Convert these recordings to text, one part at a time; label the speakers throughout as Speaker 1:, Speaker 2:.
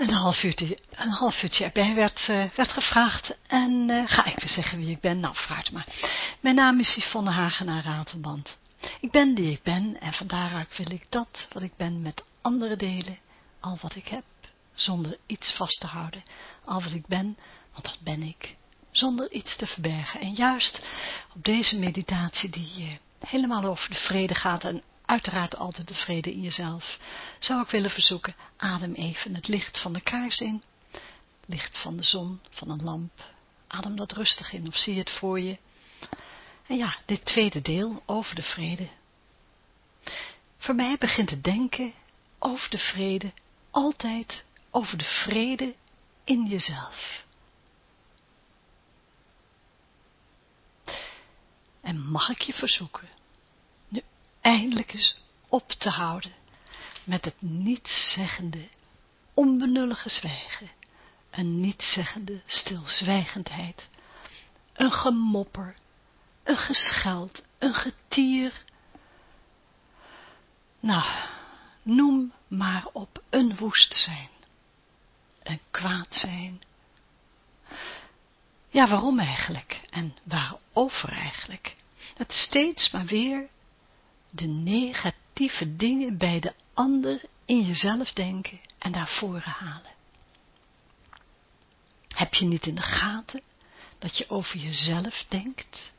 Speaker 1: een half uurtje, een half uurtje erbij werd, uh, werd gevraagd. En uh, ga ik weer zeggen wie ik ben? Nou, vraag maar. Mijn naam is Yvonne Hagenaar Ratelband. Ik ben die ik ben en van daaruit wil ik dat wat ik ben met anderen delen. Al wat ik heb, zonder iets vast te houden. Al wat ik ben, want dat ben ik. Zonder iets te verbergen. En juist op deze meditatie die uh, helemaal over de vrede gaat en uiteraard altijd de vrede in jezelf, zou ik willen verzoeken, adem even het licht van de kaars in, licht van de zon, van een lamp, adem dat rustig in of zie het voor je. En ja, dit tweede deel over de vrede. Voor mij begint het denken over de vrede altijd over de vrede in jezelf. En mag ik je verzoeken eindelijk eens op te houden met het nietszeggende, onbenullige zwijgen, een nietszeggende stilzwijgendheid, een gemopper, een gescheld, een getier. Nou, noem maar op een woest zijn, een kwaad zijn. Ja, waarom eigenlijk en waarover eigenlijk? Het steeds maar weer de negatieve dingen bij de ander in jezelf denken en daar voren halen. Heb je niet in de gaten dat je over jezelf denkt?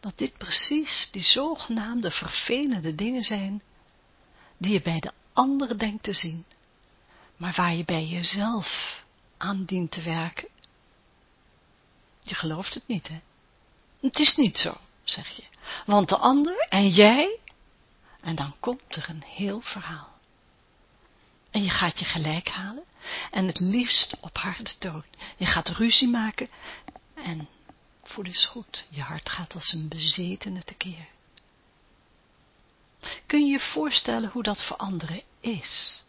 Speaker 1: Dat dit precies die zogenaamde vervelende dingen zijn, die je bij de ander denkt te zien, maar waar je bij jezelf aan dient te werken je gelooft het niet, hè? Het is niet zo, zeg je. Want de ander en jij, en dan komt er een heel verhaal. En je gaat je gelijk halen, en het liefst op harde toon. Je gaat ruzie maken, en voel eens goed, je hart gaat als een bezetene tekeer. Kun je je voorstellen hoe dat voor anderen is?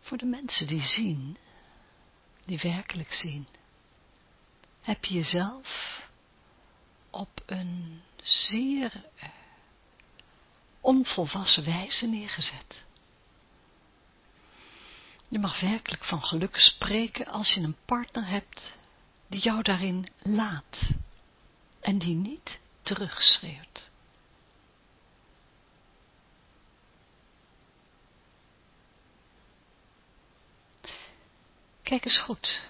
Speaker 1: Voor de mensen die zien die werkelijk zien, heb je jezelf op een zeer onvolwassen wijze neergezet. Je mag werkelijk van geluk spreken als je een partner hebt die jou daarin laat en die niet terugschreeuwt. Kijk eens goed.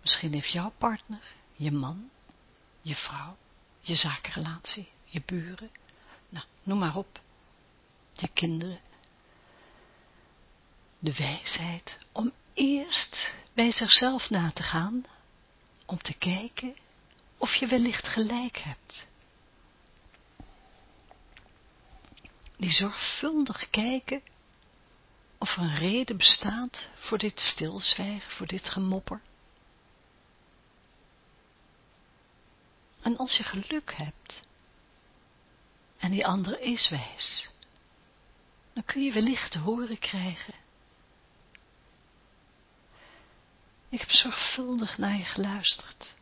Speaker 1: Misschien heeft jouw partner, je man, je vrouw, je zakenrelatie, je buren, nou, noem maar op, je kinderen, de wijsheid om eerst bij zichzelf na te gaan, om te kijken of je wellicht gelijk hebt. Die zorgvuldig kijken of er een reden bestaat voor dit stilzwijgen, voor dit gemopper. En als je geluk hebt, en die ander is wijs, dan kun je wellicht te horen krijgen. Ik heb zorgvuldig naar je geluisterd.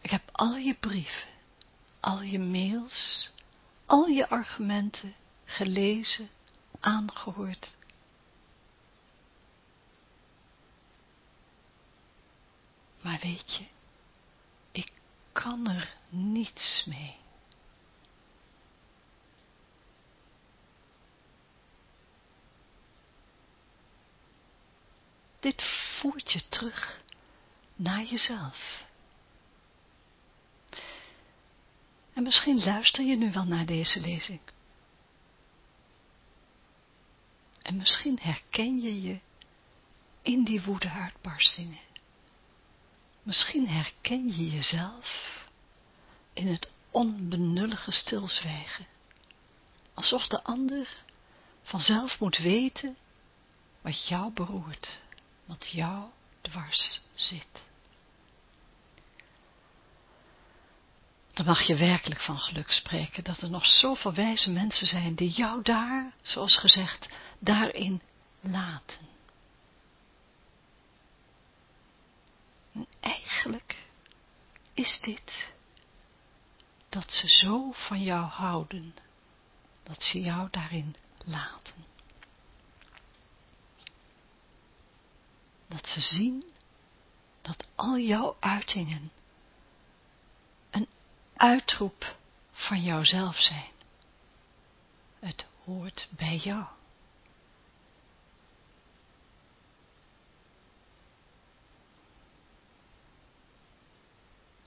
Speaker 1: Ik heb al je brieven, al je mails, al je argumenten gelezen aangehoord. Maar weet je, ik kan er niets mee. Dit voert je terug naar jezelf. En misschien luister je nu wel naar deze lezing. En misschien herken je je in die woedeuitbarstingen. Misschien herken je jezelf in het onbenullige stilzwijgen. Alsof de ander vanzelf moet weten wat jou beroert, wat jou dwars zit. Dan mag je werkelijk van geluk spreken dat er nog zoveel wijze mensen zijn die jou daar, zoals gezegd, daarin laten. En eigenlijk is dit, dat ze zo van jou houden, dat ze jou daarin laten. Dat ze zien dat al jouw uitingen uitroep van jouzelf zijn. Het hoort bij jou.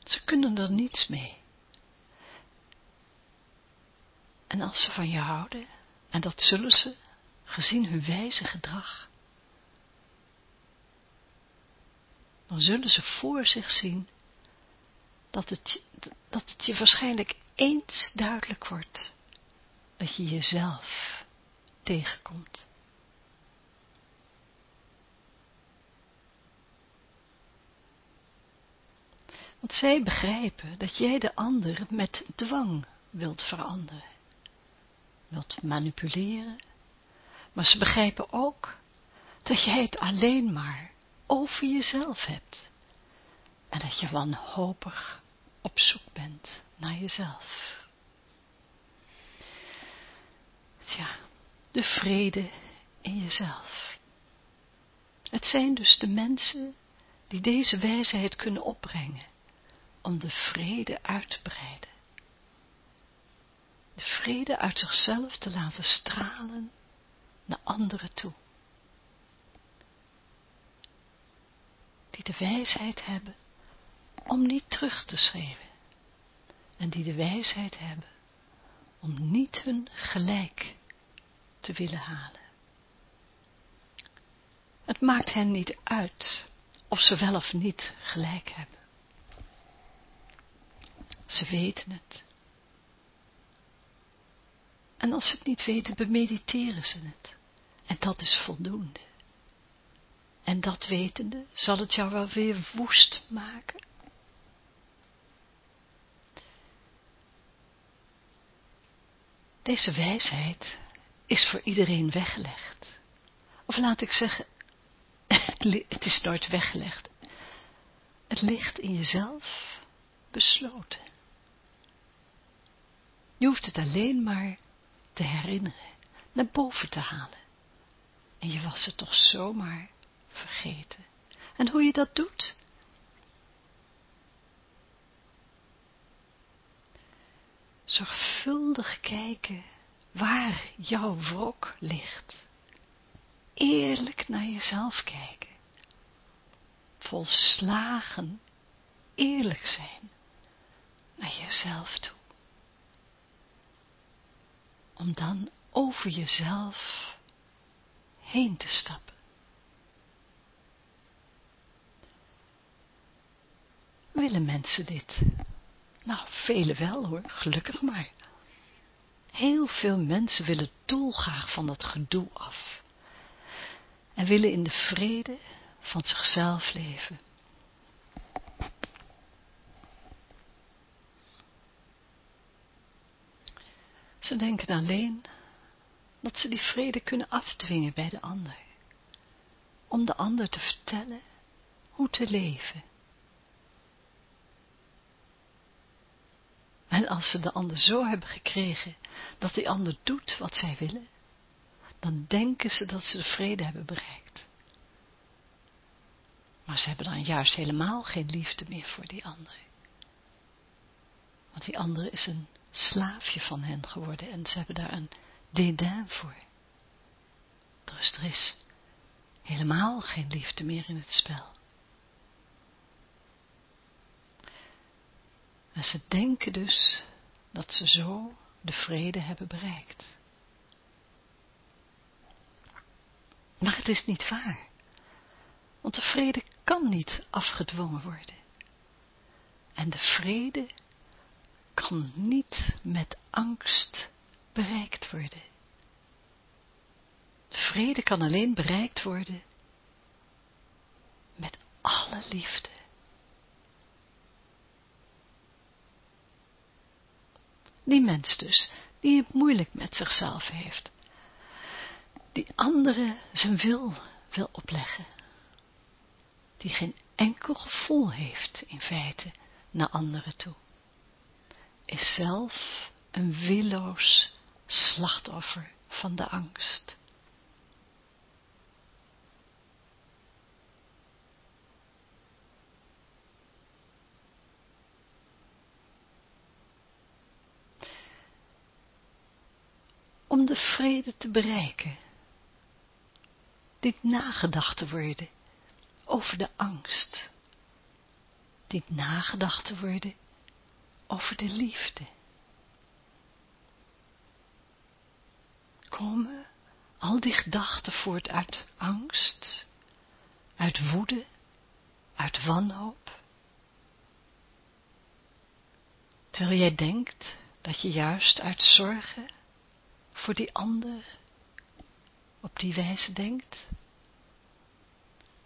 Speaker 1: Ze kunnen er niets mee. En als ze van je houden, en dat zullen ze, gezien hun wijze gedrag, dan zullen ze voor zich zien dat het, dat het je waarschijnlijk eens duidelijk wordt dat je jezelf tegenkomt. Want zij begrijpen dat jij de ander met dwang wilt veranderen, wilt manipuleren, maar ze begrijpen ook dat jij het alleen maar over jezelf hebt en dat je wanhopig op zoek bent naar jezelf. Tja, de vrede in jezelf. Het zijn dus de mensen die deze wijsheid kunnen opbrengen om de vrede uit te breiden. De vrede uit zichzelf te laten stralen naar anderen toe. Die de wijsheid hebben om niet terug te schreeuwen. En die de wijsheid hebben om niet hun gelijk te willen halen. Het maakt hen niet uit of ze wel of niet gelijk hebben. Ze weten het. En als ze het niet weten, bemediteren ze het. En dat is voldoende. En dat wetende, zal het jou wel weer woest maken. Deze wijsheid is voor iedereen weggelegd. Of laat ik zeggen, het is nooit weggelegd. Het ligt in jezelf besloten. Je hoeft het alleen maar te herinneren, naar boven te halen. En je was het toch zomaar vergeten. En hoe je dat doet? Zorgvuldig kijken waar jouw wrok ligt. Eerlijk naar jezelf kijken. Volslagen eerlijk zijn naar jezelf toe om dan over jezelf heen te stappen. Willen mensen dit? Nou, velen wel hoor, gelukkig maar. Heel veel mensen willen dolgraag van dat gedoe af. En willen in de vrede van zichzelf leven. Ze denken alleen dat ze die vrede kunnen afdwingen bij de ander. Om de ander te vertellen hoe te leven. En als ze de ander zo hebben gekregen dat die ander doet wat zij willen, dan denken ze dat ze de vrede hebben bereikt. Maar ze hebben dan juist helemaal geen liefde meer voor die ander. Want die ander is een slaafje van hen geworden en ze hebben daar een dédain voor. Dus er is helemaal geen liefde meer in het spel. En ze denken dus dat ze zo de vrede hebben bereikt. Maar het is niet waar. Want de vrede kan niet afgedwongen worden. En de vrede kan niet met angst bereikt worden. Vrede kan alleen bereikt worden met alle liefde. Die mens dus, die het moeilijk met zichzelf heeft, die anderen zijn wil wil opleggen, die geen enkel gevoel heeft in feite naar anderen toe. Is zelf een willoos slachtoffer van de angst. Om de vrede te bereiken, dit nagedacht te worden over de angst, dit nagedacht te worden over de liefde. Komen al die gedachten voort uit angst, uit woede, uit wanhoop? Terwijl jij denkt dat je juist uit zorgen voor die ander op die wijze denkt.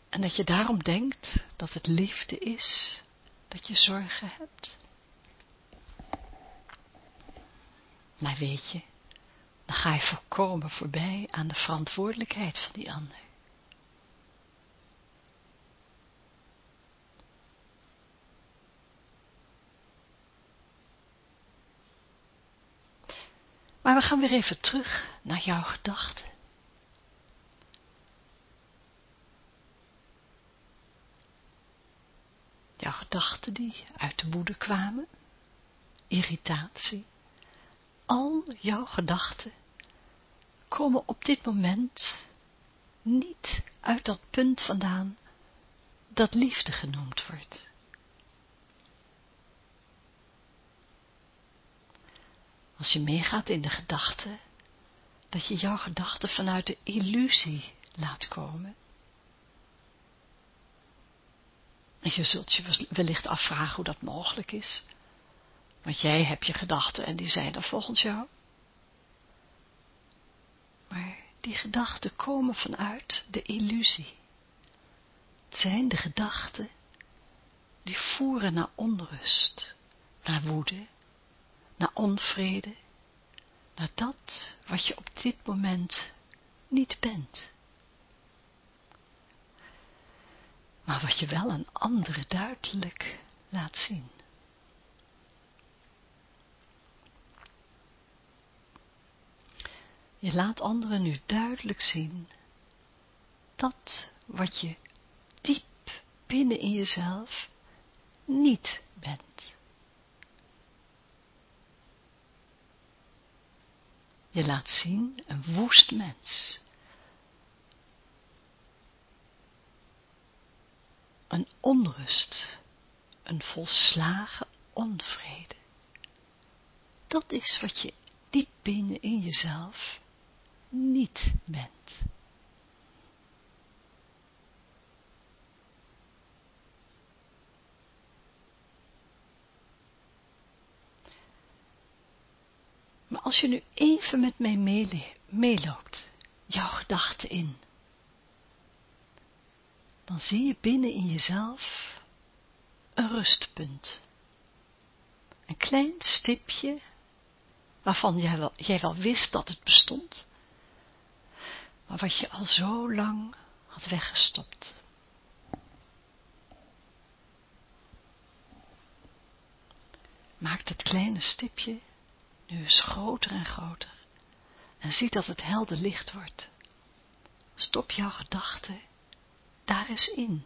Speaker 1: En dat je daarom denkt dat het liefde is dat je zorgen hebt. Maar weet je, dan ga je volkomen voorbij aan de verantwoordelijkheid van die ander. Maar we gaan weer even terug naar jouw gedachten. Jouw gedachten die uit de woede kwamen, irritatie, al jouw gedachten komen op dit moment niet uit dat punt vandaan dat liefde genoemd wordt. Als je meegaat in de gedachte, dat je jouw gedachten vanuit de illusie laat komen. En je zult je wellicht afvragen hoe dat mogelijk is. Want jij hebt je gedachten en die zijn er volgens jou. Maar die gedachten komen vanuit de illusie. Het zijn de gedachten die voeren naar onrust, naar woede, naar onvrede, naar dat wat je op dit moment niet bent. Maar wat je wel een andere duidelijk laat zien. Je laat anderen nu duidelijk zien dat wat je diep binnen in jezelf niet bent. Je laat zien een woest mens. Een onrust, een volslagen onvrede. Dat is wat je diep binnen in jezelf niet bent. Maar als je nu even met mij meeloopt, jouw gedachten in, dan zie je binnen in jezelf een rustpunt. Een klein stipje waarvan jij wel, wist dat het bestond, maar wat je al zo lang had weggestopt. Maak het kleine stipje nu eens groter en groter en zie dat het helder licht wordt. Stop jouw gedachten daar eens in.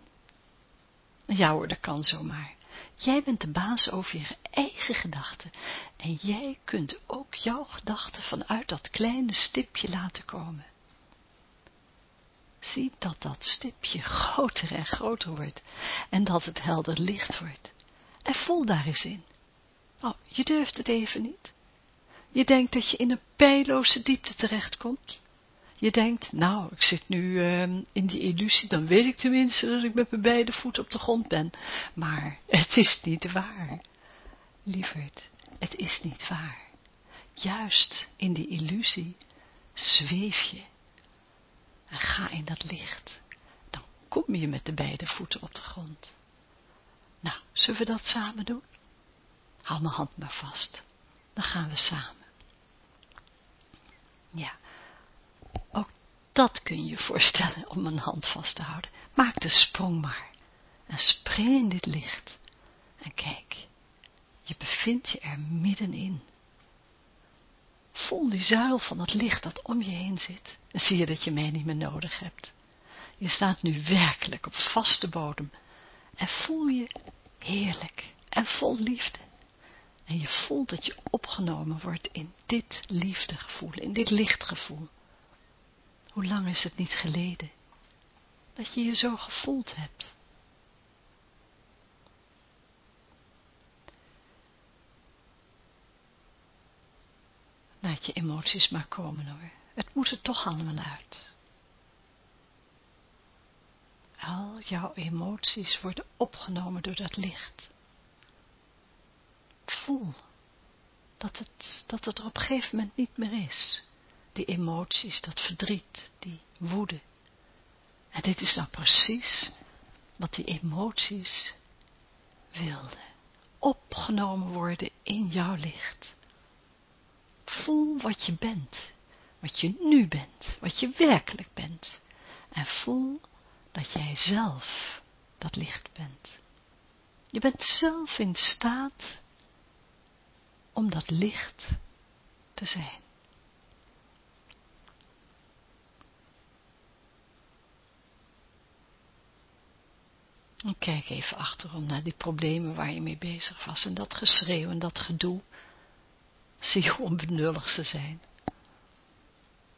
Speaker 1: Ja hoor, dat kan zomaar. Jij bent de baas over je eigen gedachten en jij kunt ook jouw gedachten vanuit dat kleine stipje laten komen. Zie dat dat stipje groter en groter wordt en dat het helder licht wordt. En voel daar eens in. Oh, je durft het even niet. Je denkt dat je in een pijloze diepte terechtkomt. Je denkt, nou, ik zit nu uh, in die illusie, dan weet ik tenminste dat ik met mijn beide voeten op de grond ben. Maar het is niet waar. Lieverd, het is niet waar. Juist in die illusie zweef je en ga in dat licht. Dan kom je met de beide voeten op de grond. Nou, zullen we dat samen doen? Hou mijn hand maar vast. Dan gaan we samen. Ja, ook dat kun je je voorstellen om een hand vast te houden. Maak de sprong maar. En spring in dit licht. En kijk, Je bevindt je er middenin. Voel die zuil van het licht dat om je heen zit en zie je dat je mij niet meer nodig hebt. Je staat nu werkelijk op vaste bodem en voel je heerlijk en vol liefde. En je voelt dat je opgenomen wordt in dit liefdegevoel, in dit lichtgevoel. Hoe lang is het niet geleden dat je je zo gevoeld hebt? Laat je emoties maar komen hoor. Het moet er toch allemaal uit. Al jouw emoties worden opgenomen door dat licht. Voel dat het, dat het er op een gegeven moment niet meer is. Die emoties, dat verdriet, die woede. En dit is nou precies wat die emoties wilden. Opgenomen worden in jouw licht. Voel wat je bent, wat je nu bent, wat je werkelijk bent. En voel dat jij zelf dat licht bent. Je bent zelf in staat om dat licht te zijn. En kijk even achterom naar die problemen waar je mee bezig was en dat geschreeuw en dat gedoe. Zie hoe onbenullig ze zijn.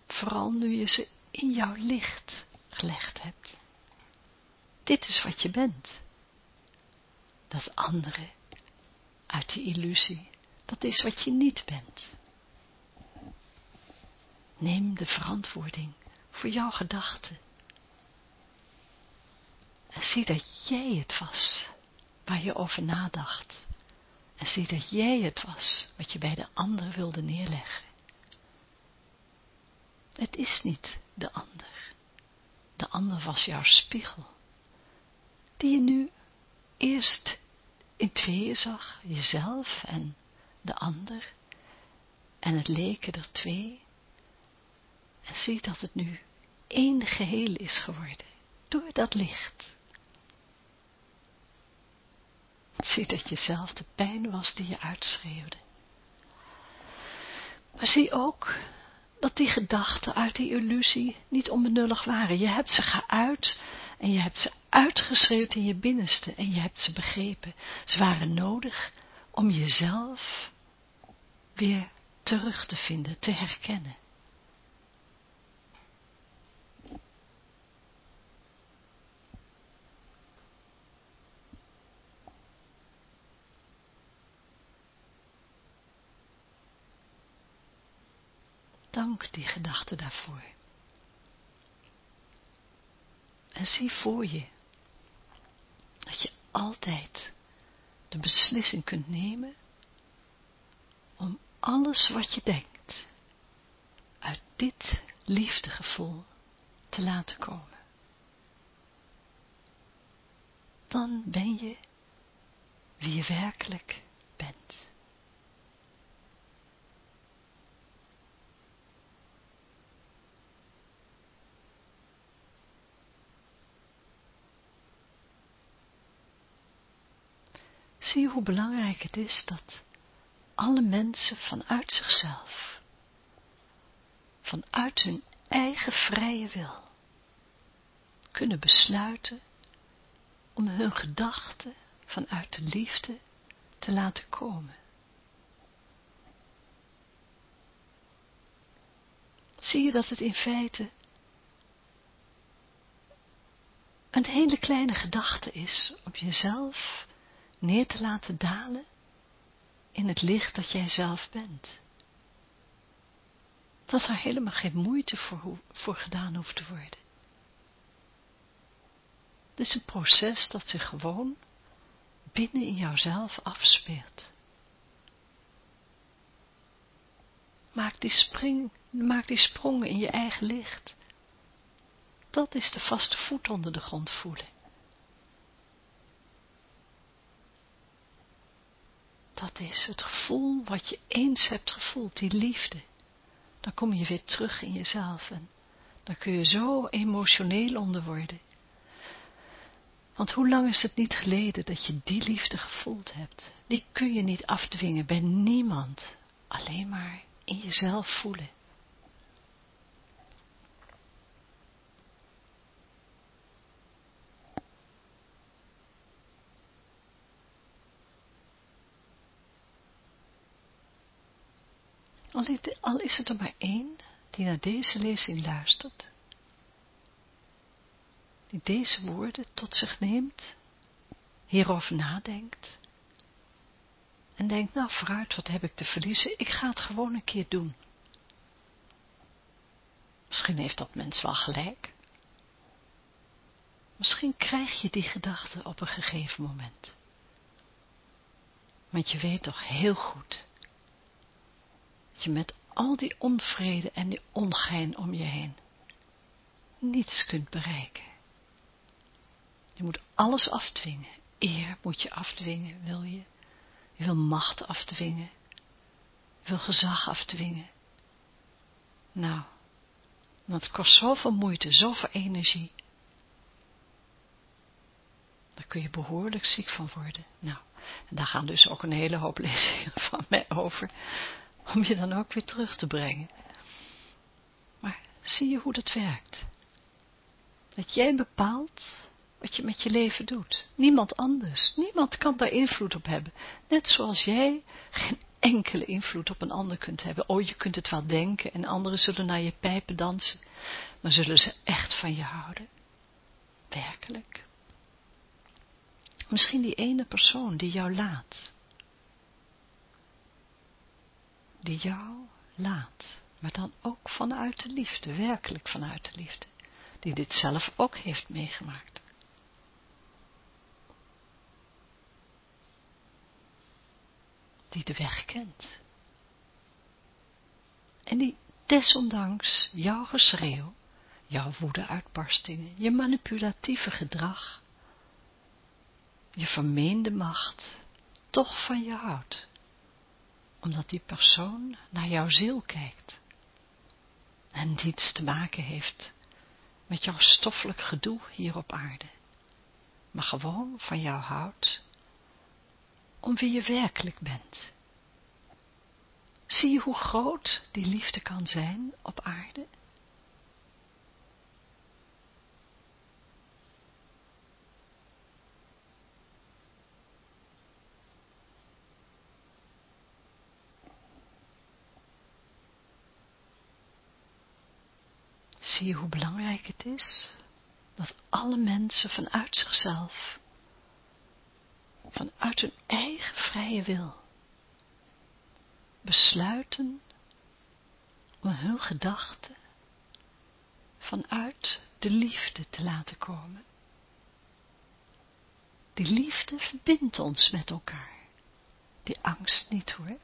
Speaker 1: Vooral nu je ze in jouw licht gelegd hebt. Dit is wat je bent. Dat andere, uit die illusie, dat is wat je niet bent. Neem de verantwoording voor jouw gedachten. En zie dat jij het was waar je over nadacht. En zie dat jij het was wat je bij de ander wilde neerleggen. Het is niet de ander. De ander was jouw spiegel. Die je nu eerst in tweeën zag, jezelf en de ander. En het leken er twee. En zie dat het nu één geheel is geworden, door dat licht. Zie dat je zelf de pijn was die je uitschreeuwde. Maar zie ook dat die gedachten uit die illusie niet onbenullig waren. Je hebt ze geuit en je hebt ze uitgeschreeuwd in je binnenste en je hebt ze begrepen. Ze waren nodig om jezelf weer terug te vinden, te herkennen. Dank die gedachte daarvoor. En zie voor je dat je altijd de beslissing kunt nemen om alles wat je denkt uit dit liefdegevoel te laten komen. Dan ben je wie je werkelijk bent. Zie hoe belangrijk het is dat alle mensen vanuit zichzelf, vanuit hun eigen vrije wil, kunnen besluiten om hun gedachten vanuit de liefde te laten komen. Zie je dat het in feite een hele kleine gedachte is om jezelf neer te laten dalen in het licht dat jij zelf bent. Dat er helemaal geen moeite voor, voor gedaan hoeft te worden. Het is een proces dat zich gewoon binnen in jouzelf afspeelt. Maak die, spring, maak die sprongen in je eigen licht. Dat is de vaste voet onder de grond voelen. Dat is het gevoel wat je eens hebt gevoeld, die liefde. Dan kom je weer terug in jezelf en dan kun je zo emotioneel onder worden. Want hoe lang is het niet geleden dat je die liefde gevoeld hebt? Die kun je niet afdwingen bij niemand, alleen maar in jezelf voelen. Al is het er maar één die naar deze lezing luistert, die deze woorden tot zich neemt, hierover nadenkt en denkt, nou vooruit, wat heb ik te verliezen, ik ga het gewoon een keer doen. Misschien heeft dat mens wel gelijk. Misschien krijg je die gedachte op een gegeven moment. Want je weet toch heel goed je met al die onvrede en die ongein om je heen niets kunt bereiken. Je moet alles afdwingen. Eer moet je afdwingen, wil je. Je wil macht afdwingen. Je wil gezag afdwingen. Nou, dat kost zoveel moeite, zoveel energie. Daar kun je behoorlijk ziek van worden. Nou, en daar gaan dus ook een hele hoop lezingen van mij over om je dan ook weer terug te brengen. Maar zie je hoe dat werkt? Dat jij bepaalt wat je met je leven doet. Niemand anders. Niemand kan daar invloed op hebben. Net zoals jij geen enkele invloed op een ander kunt hebben. Oh, je kunt het wel denken en anderen zullen naar je pijpen dansen. Maar zullen ze echt van je houden? Werkelijk? Misschien die ene persoon die jou laat die jou laat, maar dan ook vanuit de liefde, werkelijk vanuit de liefde, die dit zelf ook heeft meegemaakt. Die de weg kent. En die desondanks jouw geschreeuw, jouw woede-uitbarstingen, je manipulatieve gedrag, je vermeende macht, toch van je houdt omdat die persoon naar jouw ziel kijkt en niets te maken heeft met jouw stoffelijk gedoe hier op aarde, maar gewoon van jou houdt om wie je werkelijk bent. Zie je hoe groot die liefde kan zijn op aarde? Zie je hoe belangrijk het is dat alle mensen vanuit zichzelf, vanuit hun eigen vrije wil, besluiten om hun gedachten vanuit de liefde te laten komen. Die liefde verbindt ons met elkaar. Die angst niet hoor.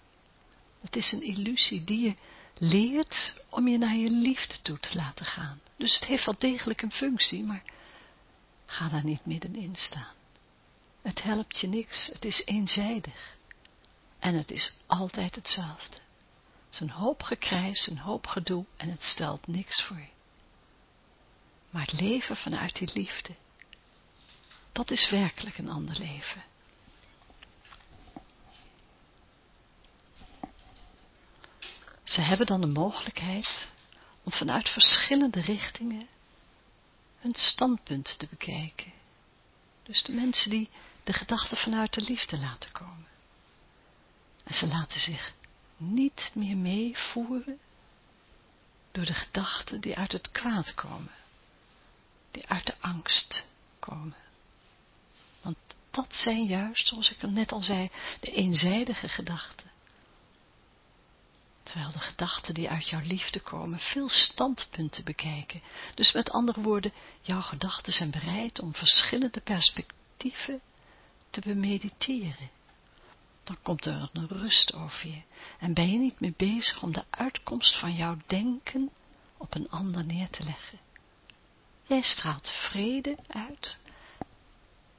Speaker 1: Het is een illusie die je leert om je naar je liefde toe te laten gaan. Dus het heeft wel degelijk een functie, maar ga daar niet middenin staan. Het helpt je niks, het is eenzijdig. En het is altijd hetzelfde. Het is een hoop gekrijs, een hoop gedoe en het stelt niks voor je. Maar het leven vanuit die liefde, dat is werkelijk een ander leven. Ze hebben dan de mogelijkheid om vanuit verschillende richtingen hun standpunt te bekijken. Dus de mensen die de gedachten vanuit de liefde laten komen. En ze laten zich niet meer meevoeren door de gedachten die uit het kwaad komen. Die uit de angst komen. Want dat zijn juist, zoals ik net al zei, de eenzijdige gedachten terwijl de gedachten die uit jouw liefde komen veel standpunten bekijken. Dus met andere woorden, jouw gedachten zijn bereid om verschillende perspectieven te bemediteren. Dan komt er een rust over je en ben je niet meer bezig om de uitkomst van jouw denken op een ander neer te leggen. Jij straalt vrede uit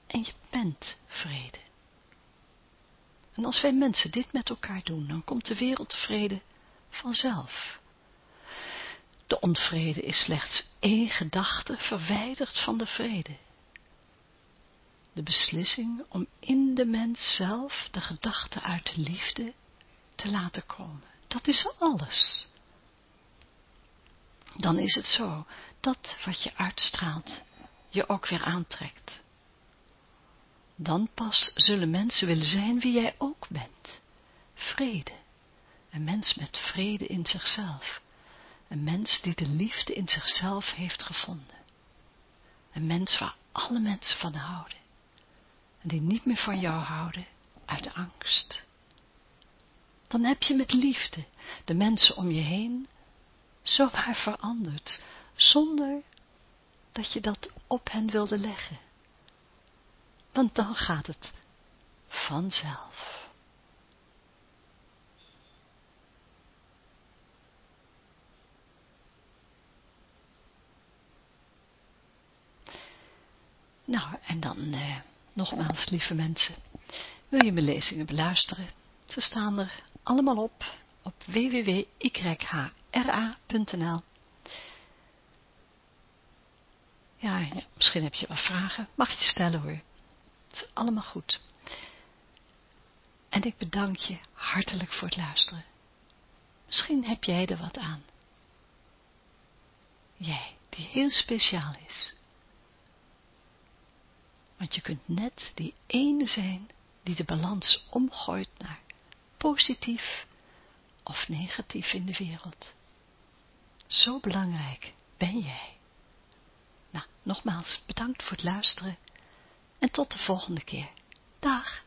Speaker 1: en je bent vrede. En als wij mensen dit met elkaar doen, dan komt de wereldvrede vanzelf. De onvrede is slechts één gedachte verwijderd van de vrede. de beslissing om in de mens zelf de gedachte uit de liefde te laten komen. Dat is alles. Dan is het zo dat wat je uitstraalt je ook weer aantrekt. Dan pas zullen mensen willen zijn wie jij ook bent. Vrede. Een mens met vrede in zichzelf. Een mens die de liefde in zichzelf heeft gevonden. Een mens waar alle mensen van houden. En die niet meer van jou houden uit angst. Dan heb je met liefde de mensen om je heen zomaar veranderd, zonder dat je dat op hen wilde leggen. Want dan gaat het vanzelf. Nou, en dan eh, nogmaals, lieve mensen, wil je mijn lezingen beluisteren? Ze staan er allemaal op, op www.yhra.nl ja, ja, misschien heb je wat vragen. Mag je stellen hoor. Het is allemaal goed. En ik bedank je hartelijk voor het luisteren. Misschien heb jij er wat aan. Jij, die heel speciaal is. Want je kunt net die ene zijn die de balans omgooit naar positief of negatief in de wereld. Zo belangrijk ben jij. Nou, nogmaals bedankt voor het luisteren en tot de volgende keer. Dag!